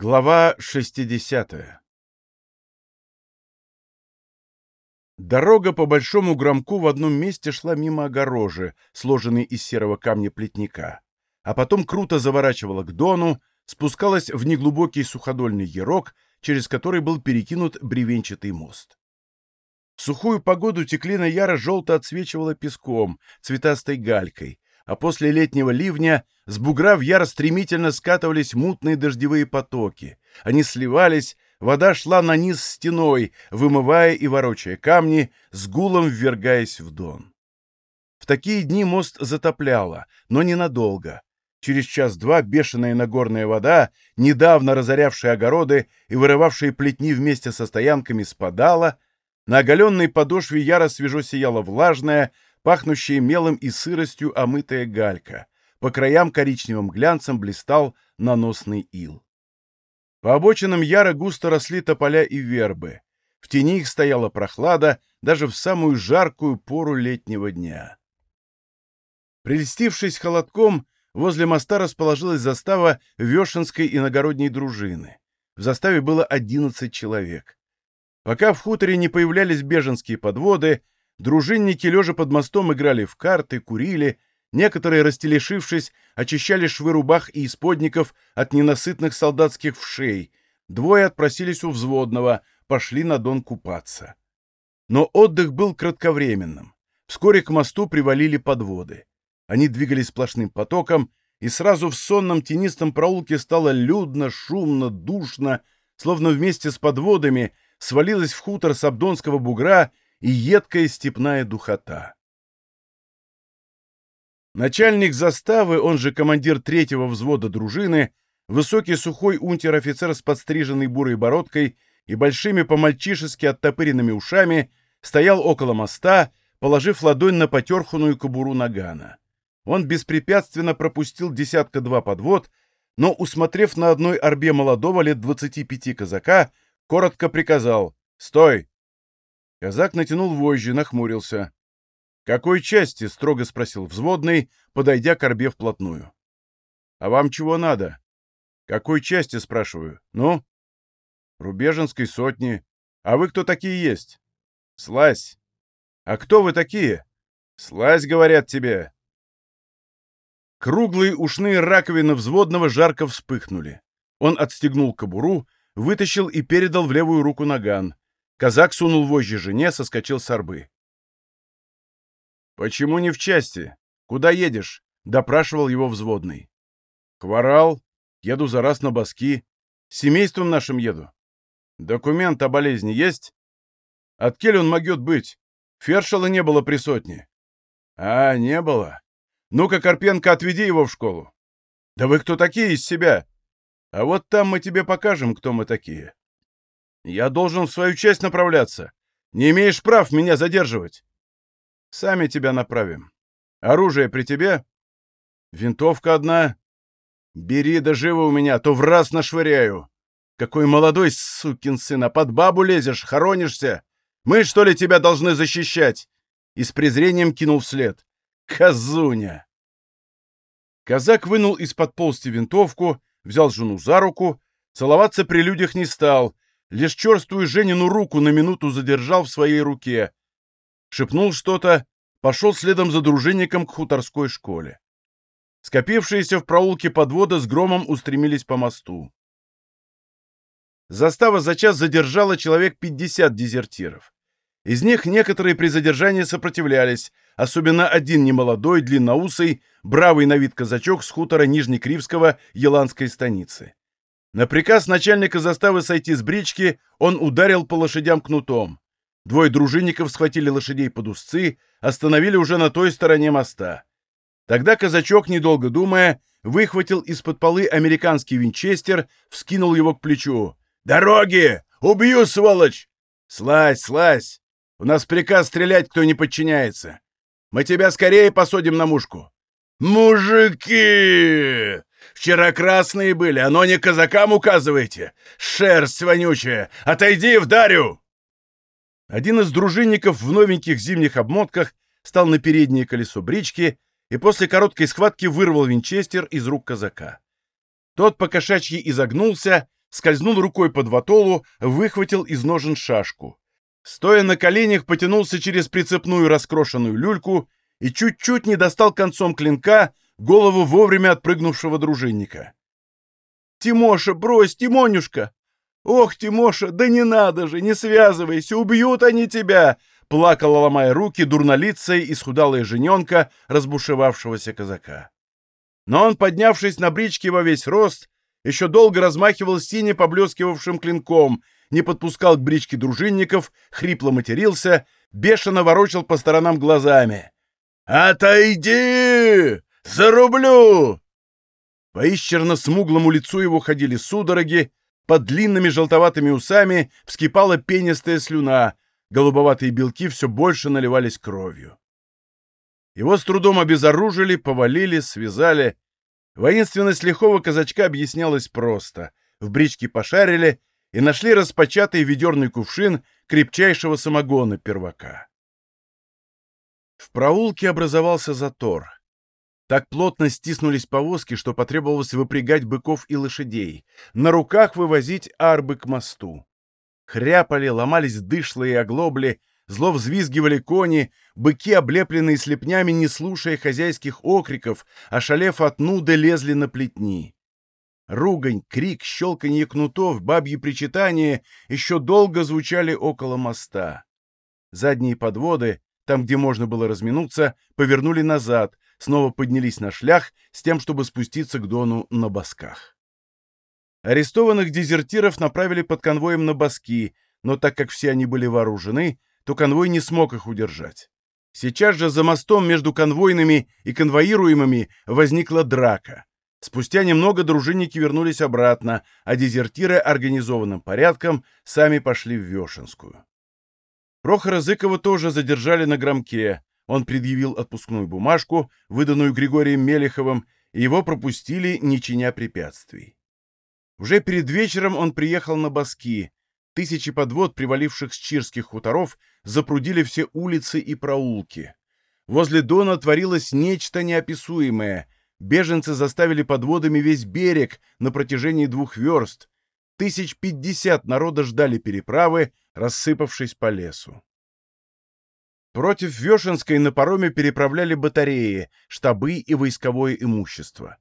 Глава 60 Дорога по большому громку в одном месте шла мимо огорожи, сложенной из серого камня плетника, а потом круто заворачивала к дону, спускалась в неглубокий суходольный ярок, через который был перекинут бревенчатый мост. В сухую погоду теклина яра желто отсвечивала песком, цветастой галькой, а после летнего ливня с бугра в яр стремительно скатывались мутные дождевые потоки. Они сливались, вода шла на низ стеной, вымывая и ворочая камни, с гулом ввергаясь в дон. В такие дни мост затопляло, но ненадолго. Через час-два бешеная нагорная вода, недавно разорявшая огороды и вырывавшая плетни вместе со стоянками, спадала. На оголенной подошве яро свежо сияла влажная, пахнущая мелом и сыростью омытая галька. По краям коричневым глянцем блистал наносный ил. По обочинам яро густо росли тополя и вербы. В тени их стояла прохлада даже в самую жаркую пору летнего дня. Прельстившись холодком, возле моста расположилась застава Вешенской иногородней дружины. В заставе было одиннадцать человек. Пока в хуторе не появлялись беженские подводы, дружинники, лежа под мостом, играли в карты, курили, некоторые, растелешившись, очищали швы рубах и исподников от ненасытных солдатских вшей, двое отпросились у взводного, пошли на дон купаться. Но отдых был кратковременным. Вскоре к мосту привалили подводы. Они двигались сплошным потоком, и сразу в сонном тенистом проулке стало людно, шумно, душно, словно вместе с подводами свалилась в хутор Сабдонского бугра и едкая степная духота. Начальник заставы, он же командир третьего взвода дружины, высокий сухой унтер-офицер с подстриженной бурой бородкой и большими по-мальчишески оттопыренными ушами, стоял около моста, положив ладонь на потерханную кобуру нагана. Он беспрепятственно пропустил десятка-два подвод, но, усмотрев на одной орбе молодого лет двадцати пяти казака, коротко приказал «Стой!». Казак натянул вожжи, нахмурился. «Какой части?» — строго спросил взводный, подойдя к орбе вплотную. «А вам чего надо?» «Какой части?» — спрашиваю. «Ну?» «Рубеженской сотни. А вы кто такие есть?» «Слазь». «А кто вы такие?» «Слазь, говорят тебе». Круглые ушные раковины взводного жарко вспыхнули. Он отстегнул кобуру, вытащил и передал в левую руку наган. Казак сунул вожжи жене, соскочил с арбы. «Почему не в части? Куда едешь?» — допрашивал его взводный. «Хворал. Еду за раз на боски. С семейством нашим еду. Документ о болезни есть? От кель он могет быть? Фершела не было при сотне». «А, не было. Ну-ка, Карпенко, отведи его в школу. Да вы кто такие из себя? А вот там мы тебе покажем, кто мы такие. Я должен в свою часть направляться. Не имеешь прав меня задерживать. Сами тебя направим. Оружие при тебе? Винтовка одна. Бери да живо у меня, а то в раз нашвыряю. Какой молодой сукин сын, а под бабу лезешь, хоронишься. Мы, что ли, тебя должны защищать? И с презрением кинул вслед. Казуня! Казак вынул из-под полсти винтовку, взял жену за руку, целоваться при людях не стал, лишь черствую Женину руку на минуту задержал в своей руке. Шепнул что-то, пошел следом за дружинником к хуторской школе. Скопившиеся в проулке подвода с громом устремились по мосту. Застава за час задержала человек 50 дезертиров. Из них некоторые при задержании сопротивлялись, особенно один немолодой, длинноусый, бравый на вид казачок с хутора Нижнекривского Еланской станицы. На приказ начальника заставы сойти с брички он ударил по лошадям кнутом. Двое дружинников схватили лошадей под узцы, остановили уже на той стороне моста. Тогда казачок, недолго думая, выхватил из-под полы американский винчестер, вскинул его к плечу. «Дороги! Убью, сволочь!» «Слазь, слазь! У нас приказ стрелять, кто не подчиняется. Мы тебя скорее посадим на мушку. Мужики! Вчера красные были, оно не казакам указываете. Шерсть вонючая! Отойди, вдарю!» Один из дружинников в новеньких зимних обмотках стал на переднее колесо брички и после короткой схватки вырвал винчестер из рук казака. Тот покошачьи изогнулся, скользнул рукой под ватолу, выхватил из ножен шашку. Стоя на коленях, потянулся через прицепную раскрошенную люльку и чуть-чуть не достал концом клинка голову вовремя отпрыгнувшего дружинника. «Тимоша, брось, Тимонюшка! Ох, Тимоша, да не надо же, не связывайся, убьют они тебя!» Плакала, ломая руки, дурнолицая и схудалая жененка разбушевавшегося казака. Но он, поднявшись на бричке во весь рост, еще долго размахивал сине поблескивавшим клинком, не подпускал к бричке дружинников, хрипло матерился, бешено ворочал по сторонам глазами. «Отойди! Зарублю!» По исчерно-смуглому лицу его ходили судороги, под длинными желтоватыми усами вскипала пенистая слюна, голубоватые белки все больше наливались кровью. Его с трудом обезоружили, повалили, связали. Воинственность лихого казачка объяснялась просто. В бричке пошарили и нашли распочатый ведерный кувшин крепчайшего самогона первака. В проулке образовался затор. Так плотно стиснулись повозки, что потребовалось выпрягать быков и лошадей, на руках вывозить арбы к мосту. Хряпали, ломались дышлые оглобли, Зло взвизгивали кони, быки, облепленные слепнями, не слушая хозяйских окриков, ошалев от нуды, лезли на плетни. Ругань, крик, щелканье кнутов, бабьи причитания еще долго звучали около моста. Задние подводы, там, где можно было разминуться, повернули назад, снова поднялись на шлях с тем, чтобы спуститься к Дону на босках. Арестованных дезертиров направили под конвоем на боски, но так как все они были вооружены, то конвой не смог их удержать. Сейчас же за мостом между конвойными и конвоируемыми возникла драка. Спустя немного дружинники вернулись обратно, а дезертиры организованным порядком сами пошли в Вешенскую. Прохора Зыкова тоже задержали на громке. Он предъявил отпускную бумажку, выданную Григорием Мелеховым, и его пропустили, не чиня препятствий. Уже перед вечером он приехал на Баски, Тысячи подвод, приваливших с чирских хуторов, запрудили все улицы и проулки. Возле Дона творилось нечто неописуемое. Беженцы заставили подводами весь берег на протяжении двух верст. Тысяч пятьдесят народа ждали переправы, рассыпавшись по лесу. Против Вешенской на пароме переправляли батареи, штабы и войсковое имущество.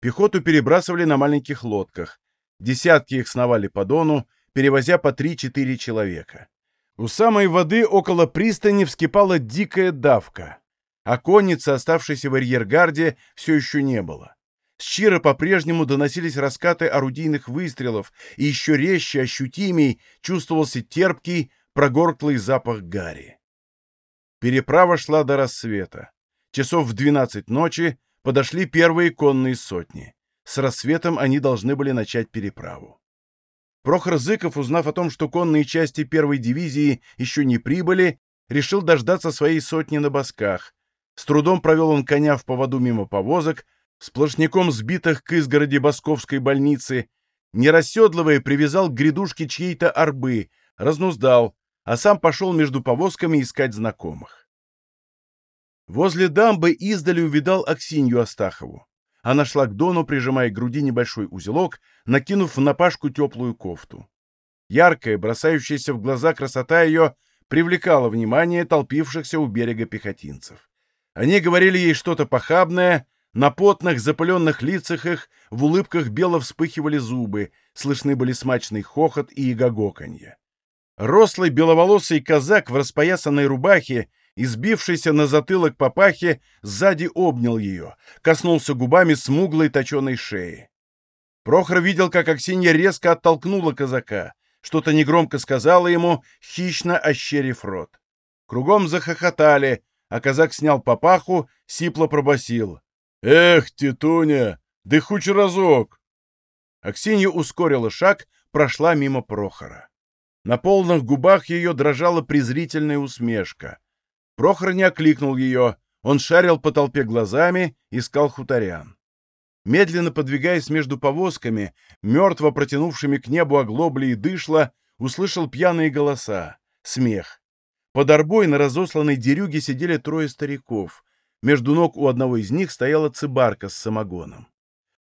Пехоту перебрасывали на маленьких лодках. Десятки их сновали по Дону, перевозя по 3-4 человека. У самой воды около пристани вскипала дикая давка, а конницы, оставшейся в арьергарде, все еще не было. С Чира по-прежнему доносились раскаты орудийных выстрелов, и еще резче, ощутимей чувствовался терпкий, прогорклый запах гари. Переправа шла до рассвета. Часов в двенадцать ночи подошли первые конные сотни. С рассветом они должны были начать переправу. Прохор Зыков, узнав о том, что конные части первой дивизии еще не прибыли, решил дождаться своей сотни на босках. С трудом провел он коня в поводу мимо повозок, сплошняком сбитых к изгороди Босковской больницы, не расседлывая, привязал к грядушке чьей-то арбы, разнуздал, а сам пошел между повозками искать знакомых. Возле дамбы издали увидал Аксинью Астахову. Она шла к Дону, прижимая к груди небольшой узелок, накинув на пашку теплую кофту. Яркая, бросающаяся в глаза красота ее привлекала внимание толпившихся у берега пехотинцев. Они говорили ей что-то похабное, на потных, запыленных лицах их в улыбках бело вспыхивали зубы, слышны были смачный хохот и игогоканье. Рослый беловолосый казак в распоясанной рубахе избившийся на затылок папахи, сзади обнял ее, коснулся губами смуглой точеной шеи. Прохор видел, как Аксинья резко оттолкнула казака, что-то негромко сказала ему, хищно ощерив рот. Кругом захохотали, а казак снял папаху, сипло пробасил. «Эх, тетуня, да хоть разок!» Аксинья ускорила шаг, прошла мимо Прохора. На полных губах ее дрожала презрительная усмешка. Прохор не окликнул ее. Он шарил по толпе глазами, искал хуторян. Медленно подвигаясь между повозками, мертво протянувшими к небу оглобли и дышло, услышал пьяные голоса, смех. Под арбой на разосланной дерюге сидели трое стариков. Между ног у одного из них стояла цыбарка с самогоном.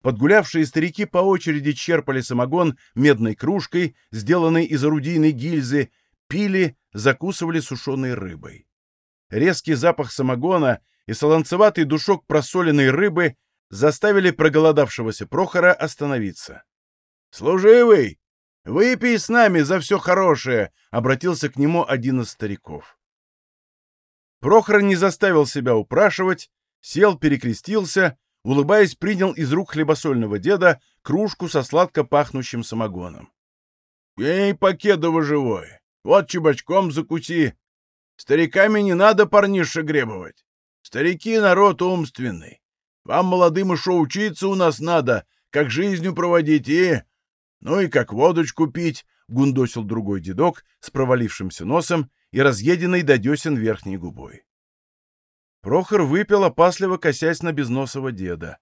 Подгулявшие старики по очереди черпали самогон медной кружкой, сделанной из орудийной гильзы, пили, закусывали сушеной рыбой. Резкий запах самогона и солонцеватый душок просоленной рыбы заставили проголодавшегося Прохора остановиться. «Служивый, выпей с нами за все хорошее!» — обратился к нему один из стариков. Прохор не заставил себя упрашивать, сел, перекрестился, улыбаясь, принял из рук хлебосольного деда кружку со сладко пахнущим самогоном. «Эй, Покедово живой! Вот чебачком закуси! Стариками не надо парниша гребовать! Старики — народ умственный! Вам, молодым, еще учиться у нас надо, как жизнью проводить и... Ну и как водочку пить!» — гундосил другой дедок с провалившимся носом и разъеденной до десен верхней губой. Прохор выпил, опасливо косясь на безносого деда.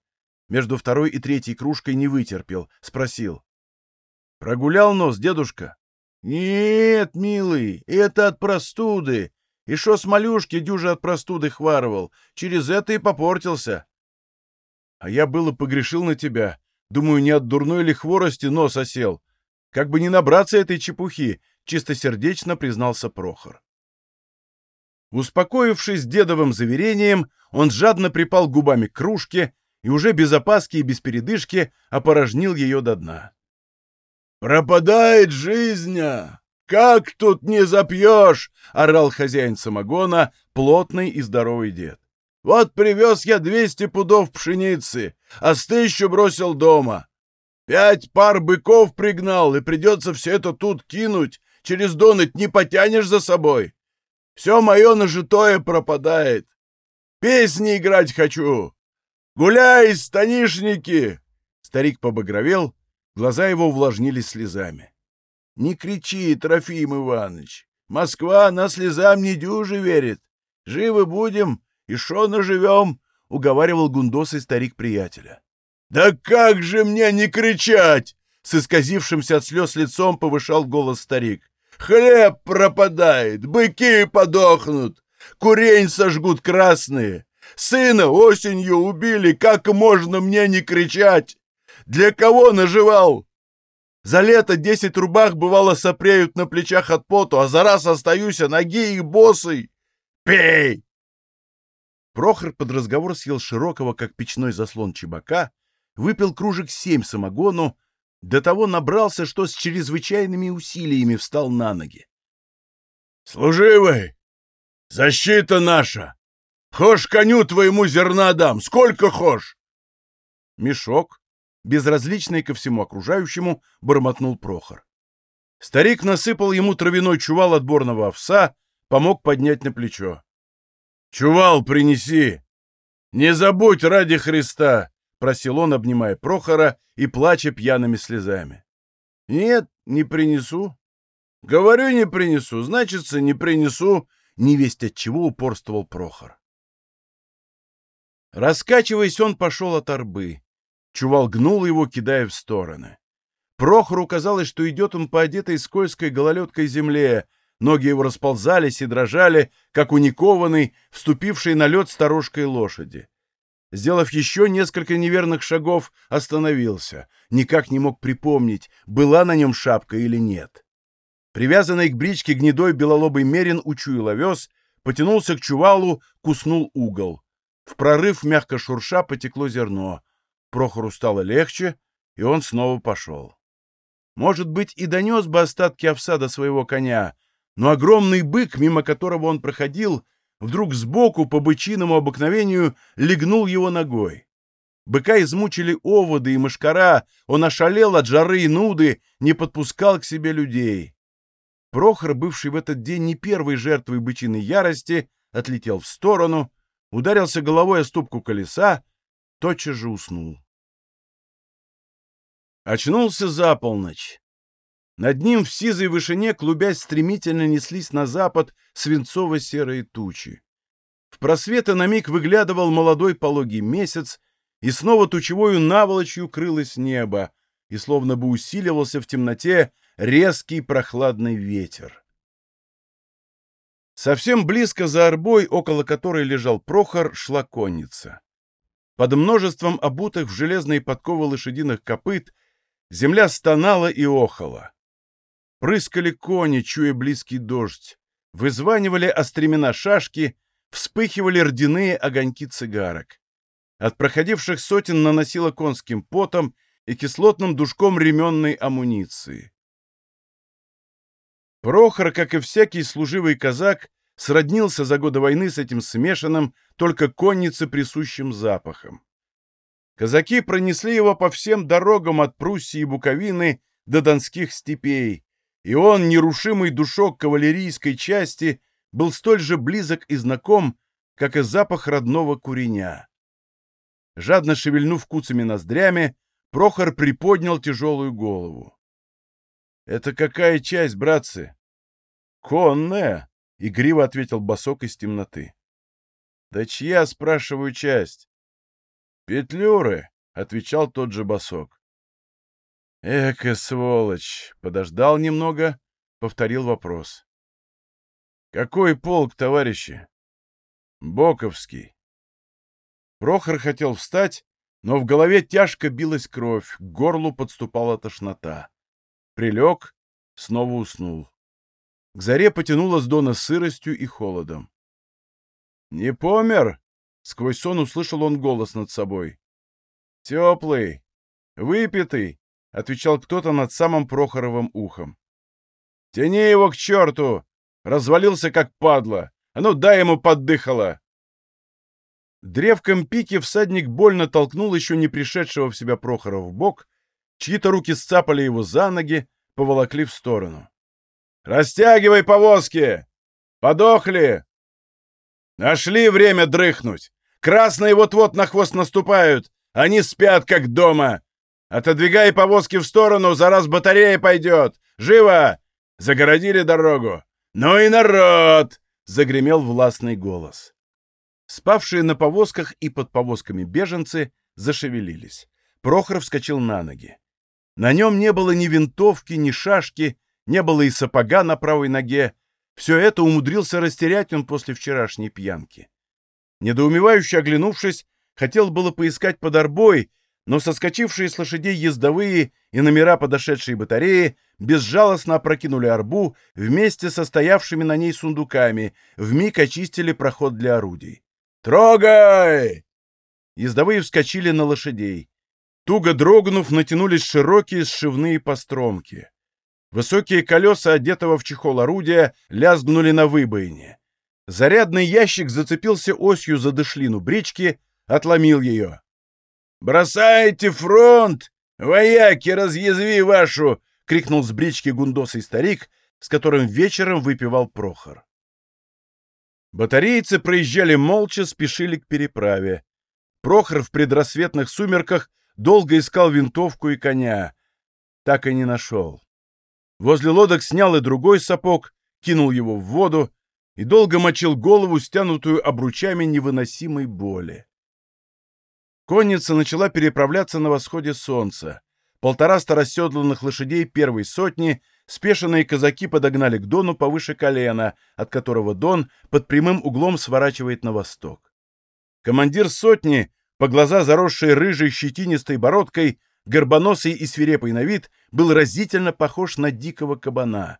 Между второй и третьей кружкой не вытерпел, спросил. — Прогулял нос, дедушка? — Нет, милый, это от простуды. И шо с малюшки дюжа от простуды хварывал, через это и попортился. — А я было погрешил на тебя. Думаю, не от дурной ли хворости нос осел. Как бы не набраться этой чепухи, — чистосердечно признался Прохор. Успокоившись дедовым заверением, он жадно припал губами к кружке и уже без опаски и без передышки опорожнил ее до дна. «Пропадает жизнь! Как тут не запьешь?» — орал хозяин самогона, плотный и здоровый дед. «Вот привез я двести пудов пшеницы, а с тысячу бросил дома. Пять пар быков пригнал, и придется все это тут кинуть. Через доныть не потянешь за собой. Все мое нажитое пропадает. Песни играть хочу. Гуляй, станишники!» Старик побагровел, глаза его увлажнились слезами. «Не кричи, Трофим Иванович! Москва на слезам не дюже верит. Живы будем, и шо наживем!» — уговаривал гундосый старик приятеля. «Да как же мне не кричать!» — с исказившимся от слез лицом повышал голос старик. Хлеб пропадает, быки подохнут, курень сожгут красные. Сына осенью убили, как можно мне не кричать? Для кого наживал? За лето десять рубах бывало сопреют на плечах от поту, а за раз остаюсь ноги и босый. Пей!» Прохор под разговор съел широкого, как печной заслон чебака, выпил кружек семь самогону, до того набрался, что с чрезвычайными усилиями встал на ноги. «Служивый! Защита наша! Хошь коню твоему зерна дам! Сколько хошь!» Мешок, безразличный ко всему окружающему, бормотнул Прохор. Старик насыпал ему травяной чувал отборного овса, помог поднять на плечо. «Чувал принеси! Не забудь ради Христа! — просил он, обнимая Прохора и плача пьяными слезами. — Нет, не принесу. — Говорю, не принесу, значится, не принесу, — невесть от чего упорствовал Прохор. Раскачиваясь, он пошел от арбы. Чувал гнул его, кидая в стороны. Прохору казалось, что идет он по одетой скользкой гололедкой земле, ноги его расползались и дрожали, как у никованной, вступившей на лед сторожкой лошади. Сделав еще несколько неверных шагов, остановился. Никак не мог припомнить, была на нем шапка или нет. Привязанный к бричке гнедой белолобый мерин учуял овес, потянулся к чувалу, куснул угол. В прорыв мягко шурша потекло зерно. Прохору стало легче, и он снова пошел. Может быть, и донес бы остатки овса до своего коня, но огромный бык, мимо которого он проходил, — вдруг сбоку по бычиному обыкновению легнул его ногой. Быка измучили оводы и мышкара, он ошалел от жары и нуды, не подпускал к себе людей. Прохор, бывший в этот день не первой жертвой бычиной ярости, отлетел в сторону, ударился головой о ступку колеса, тотчас же уснул. Очнулся за полночь. Над ним в сизой вышине, клубясь, стремительно неслись на запад свинцово-серые тучи. В просветы на миг выглядывал молодой пологий месяц, и снова тучевою наволочью крылось небо, и словно бы усиливался в темноте резкий прохладный ветер. Совсем близко за арбой, около которой лежал Прохор, шла конница. под множеством обутых в железные подковы лошадиных копыт, земля стонала и охала. Прыскали кони, чуя близкий дождь, вызванивали остремена шашки, вспыхивали рдяные огоньки цигарок. От проходивших сотен наносило конским потом и кислотным душком ременной амуниции. Прохор, как и всякий служивый казак, сроднился за годы войны с этим смешанным, только коннице присущим запахом. Казаки пронесли его по всем дорогам от Пруссии и Буковины до Донских степей, и он, нерушимый душок кавалерийской части, был столь же близок и знаком, как и запах родного куреня. Жадно шевельнув куцами ноздрями, Прохор приподнял тяжелую голову. — Это какая часть, братцы? — Конная, — игриво ответил босок из темноты. — Да чья, спрашиваю, часть? — Петлюры, — отвечал тот же босок. — Эка, сволочь! Подождал немного, повторил вопрос. — Какой полк, товарищи? — Боковский. Прохор хотел встать, но в голове тяжко билась кровь, к горлу подступала тошнота. Прилег, снова уснул. К заре потянуло с дона сыростью и холодом. «Не помер?» — сквозь сон услышал он голос над собой. «Теплый, выпитый», — отвечал кто-то над самым Прохоровым ухом. «Тяни его к черту! Развалился, как падла! А ну, дай ему поддыхало!» Древком пики всадник больно толкнул еще не пришедшего в себя Прохора в бок, чьи-то руки сцапали его за ноги, поволокли в сторону. Растягивай повозки! Подохли! Нашли время дрыхнуть. Красные вот-вот на хвост наступают. Они спят, как дома. Отодвигай повозки в сторону, за раз батарея пойдет. Живо! Загородили дорогу. Ну и народ! Загремел властный голос. Спавшие на повозках и под повозками беженцы зашевелились. Прохор вскочил на ноги. На нем не было ни винтовки, ни шашки, не было и сапога на правой ноге. Все это умудрился растерять он после вчерашней пьянки. Недоумевающе оглянувшись, хотел было поискать под арбой, но соскочившие с лошадей ездовые и номера подошедшей батареи безжалостно опрокинули арбу вместе со стоявшими на ней сундуками, вмиг очистили проход для орудий. «Трогай!» Ездовые вскочили на лошадей. Туго дрогнув, натянулись широкие сшивные постромки. Высокие колеса, одетого в чехол орудия, лязгнули на выбоине. Зарядный ящик зацепился осью за дышлину брички, отломил ее. «Бросайте фронт! Вояки, разъязви вашу!» — крикнул с брички гундосый старик, с которым вечером выпивал Прохор. Батарейцы проезжали молча, спешили к переправе. Прохор в предрассветных сумерках долго искал винтовку и коня. Так и не нашел. Возле лодок снял и другой сапог, кинул его в воду и долго мочил голову, стянутую обручами невыносимой боли. Конница начала переправляться на восходе солнца. Полтораста расседланных лошадей первой сотни спешенные казаки подогнали к Дону повыше колена, от которого Дон под прямым углом сворачивает на восток. Командир сотни, по глаза заросшей рыжей щетинистой бородкой, горбоносый и свирепый на вид, был разительно похож на дикого кабана.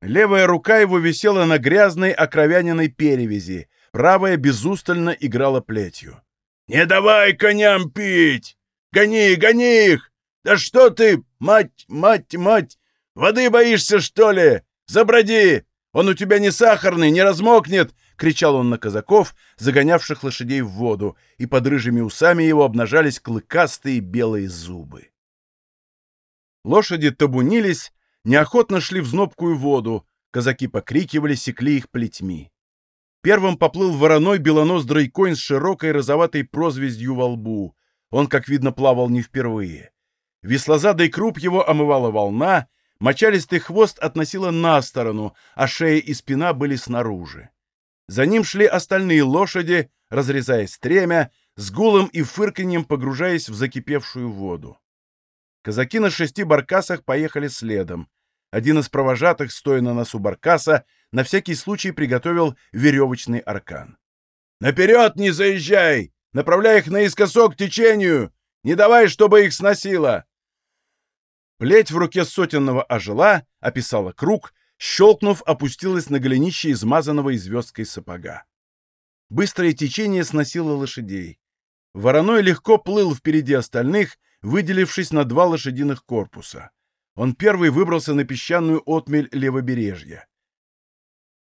Левая рука его висела на грязной окровяненной перевязи, правая безустально играла плетью. «Не давай коням пить! Гони, гони их! Да что ты, мать, мать, мать! Воды боишься, что ли? Заброди! Он у тебя не сахарный, не размокнет!» — кричал он на казаков, загонявших лошадей в воду, и под рыжими усами его обнажались клыкастые белые зубы. Лошади табунились, неохотно шли в знобкую воду, казаки покрикивали, секли их плетьми. Первым поплыл вороной белоноздрый конь с широкой розоватой прозвездью во лбу. Он, как видно, плавал не впервые. Веслозадый круп его омывала волна, мочалистый хвост относила на сторону, а шея и спина были снаружи. За ним шли остальные лошади, разрезая стремя, с гулом и фырканьем погружаясь в закипевшую воду. Казаки на шести баркасах поехали следом. Один из провожатых, стоя на носу баркаса, на всякий случай приготовил веревочный аркан. «Наперед не заезжай! Направляй их наискосок к течению! Не давай, чтобы их сносило!» Плеть в руке сотенного ожила, описала круг, щелкнув, опустилась на голенище измазанного звездкой сапога. Быстрое течение сносило лошадей. Вороной легко плыл впереди остальных, выделившись на два лошадиных корпуса. Он первый выбрался на песчаную отмель левобережья.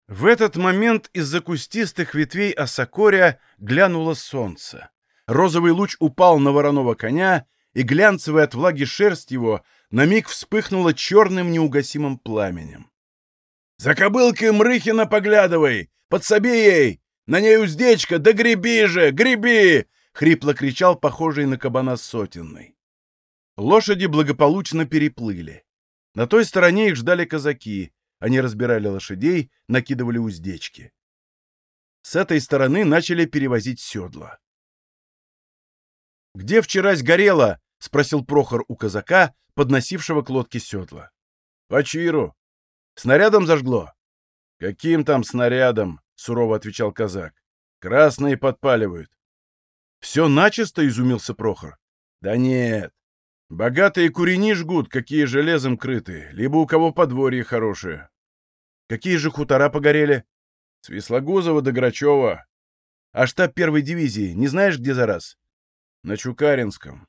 В этот момент из-за кустистых ветвей осокоря глянуло солнце. Розовый луч упал на вороного коня, и глянцевая от влаги шерсть его на миг вспыхнула черным неугасимым пламенем. «За кобылкой Мрыхина поглядывай! Подсоби ей! На ней уздечка! Да греби же! Греби!» — хрипло кричал похожий на кабана сотенный. Лошади благополучно переплыли. На той стороне их ждали казаки. Они разбирали лошадей, накидывали уздечки. С этой стороны начали перевозить седла. «Где вчерась горело?» — спросил Прохор у казака, подносившего к лодке седла. «По чиру. Снарядом зажгло?» «Каким там снарядом?» — сурово отвечал казак. «Красные подпаливают». «Все начисто?» — изумился Прохор. «Да нет. Богатые курени жгут, какие железом крыты, либо у кого подворье хорошее. Какие же хутора погорели? С Веслогузова до Грачева. А штаб первой дивизии, не знаешь, где за раз? На Чукаринском.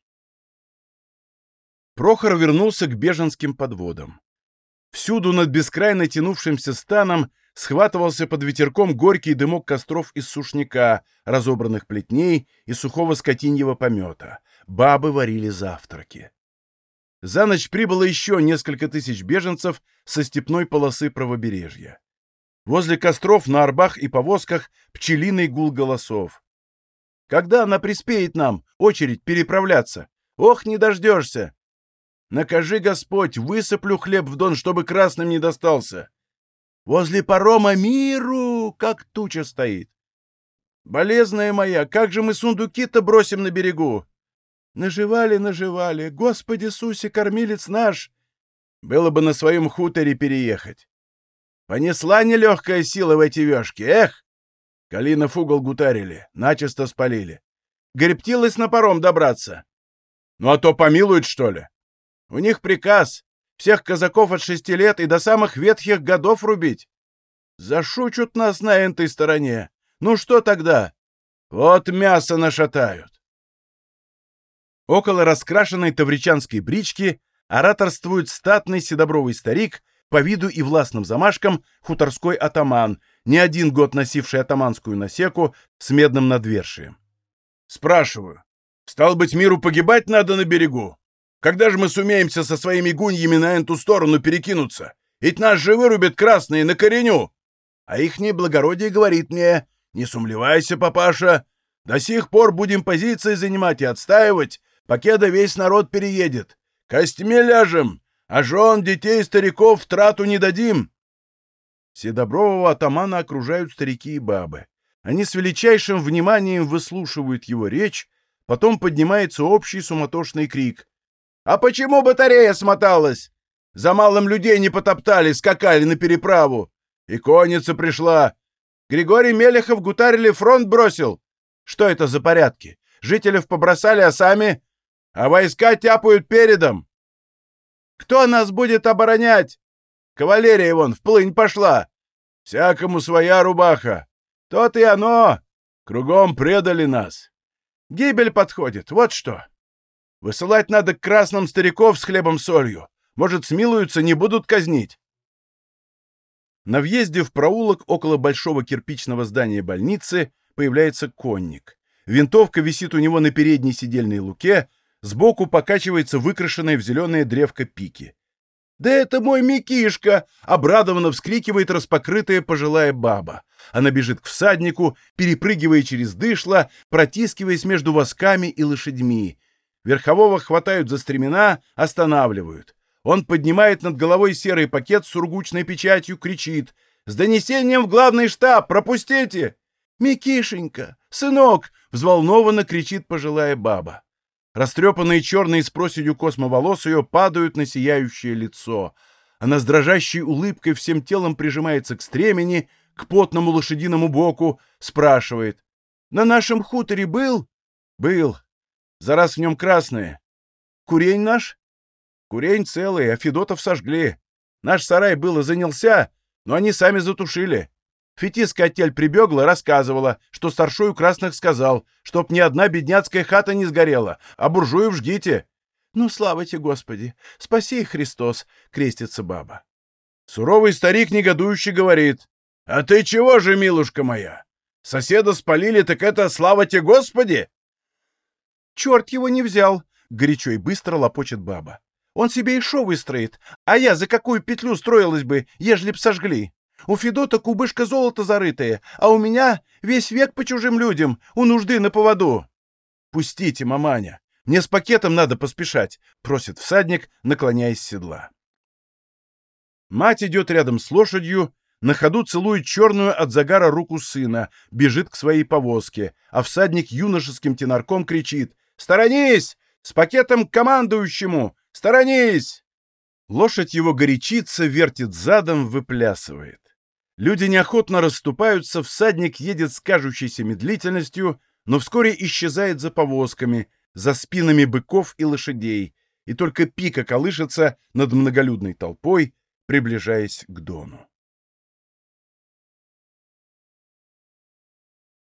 Прохор вернулся к беженским подводам. Всюду над бескрайно тянувшимся станом схватывался под ветерком горький дымок костров из сушняка, разобранных плетней и сухого скотиньего помета. Бабы варили завтраки. За ночь прибыло еще несколько тысяч беженцев со степной полосы правобережья. Возле костров на арбах и повозках пчелиный гул голосов. «Когда она приспеет нам, очередь, переправляться? Ох, не дождешься! Накажи, Господь, высыплю хлеб в дон, чтобы красным не достался!» Возле парома миру, как туча стоит. Болезная моя, как же мы сундуки-то бросим на берегу? Наживали, наживали. Господи Иисусе, кормилец наш! Было бы на своем хуторе переехать. Понесла нелегкая сила в эти вешки, эх! Калинов угол гутарили, начисто спалили. Грептилось на паром добраться. Ну а то помилуют, что ли? У них приказ всех казаков от шести лет и до самых ветхих годов рубить. Зашучут нас на этой стороне. Ну что тогда? Вот мясо нашатают. Около раскрашенной тавричанской брички ораторствует статный седобровый старик, по виду и властным замашкам хуторской атаман, не один год носивший атаманскую насеку с медным надвершием. Спрашиваю, стал быть, миру погибать надо на берегу? Когда же мы сумеемся со своими гуньями на эту сторону перекинуться? Ведь нас же вырубят красные на кореню. А их неблагородие говорит мне, не сумлевайся, папаша, до сих пор будем позиции занимать и отстаивать, покеда весь народ переедет. Костьми ляжем, а жен, детей, стариков в трату не дадим. Седобрового атамана окружают старики и бабы. Они с величайшим вниманием выслушивают его речь, потом поднимается общий суматошный крик. А почему батарея смоталась? За малым людей не потоптали, скакали на переправу. И конница пришла. Григорий Мелехов гутарили фронт бросил. Что это за порядки? Жителей побросали, а сами... А войска тяпают передом. Кто нас будет оборонять? Кавалерия вон вплынь пошла. Всякому своя рубаха. То-то и оно. Кругом предали нас. Гибель подходит, вот что. Высылать надо к красным стариков с хлебом-солью. Может, смилуются, не будут казнить. На въезде в проулок около большого кирпичного здания больницы появляется конник. Винтовка висит у него на передней сидельной луке, сбоку покачивается выкрашенная в зеленое древко пики. «Да это мой Микишка!» — обрадованно вскрикивает распокрытая пожилая баба. Она бежит к всаднику, перепрыгивая через дышло, протискиваясь между восками и лошадьми. Верхового хватают за стремена, останавливают. Он поднимает над головой серый пакет с сургучной печатью, кричит. «С донесением в главный штаб! Пропустите!» «Микишенька! Сынок!» — взволнованно кричит пожилая баба. Растрепанные черные с проседью космоволос ее падают на сияющее лицо. Она с дрожащей улыбкой всем телом прижимается к стремени, к потному лошадиному боку, спрашивает. «На нашем хуторе был? Был. За раз в нем красные. Курень наш? Курень целый, а Федотов сожгли. Наш сарай было занялся, но они сами затушили. Фетиска оттель прибегла, рассказывала, что старшой у красных сказал, чтоб ни одна бедняцкая хата не сгорела, а буржуев ждите. Ну, слава тебе, Господи! Спаси Христос! — крестится баба. Суровый старик негодующе говорит. «А ты чего же, милушка моя? Соседа спалили, так это слава тебе, Господи!» «Черт его не взял!» — горячо и быстро лопочет баба. «Он себе и шо выстроит, а я за какую петлю строилась бы, ежели б сожгли? У Федота кубышка золота зарытая, а у меня весь век по чужим людям, у нужды на поводу». «Пустите, маманя, мне с пакетом надо поспешать», — просит всадник, наклоняясь с седла. Мать идет рядом с лошадью, на ходу целует черную от загара руку сына, бежит к своей повозке, а всадник юношеским тенарком кричит «Сторонись! С пакетом к командующему! Сторонись!» Лошадь его горячится, вертит задом, выплясывает. Люди неохотно расступаются, всадник едет с кажущейся медлительностью, но вскоре исчезает за повозками, за спинами быков и лошадей, и только пика колышется над многолюдной толпой, приближаясь к Дону.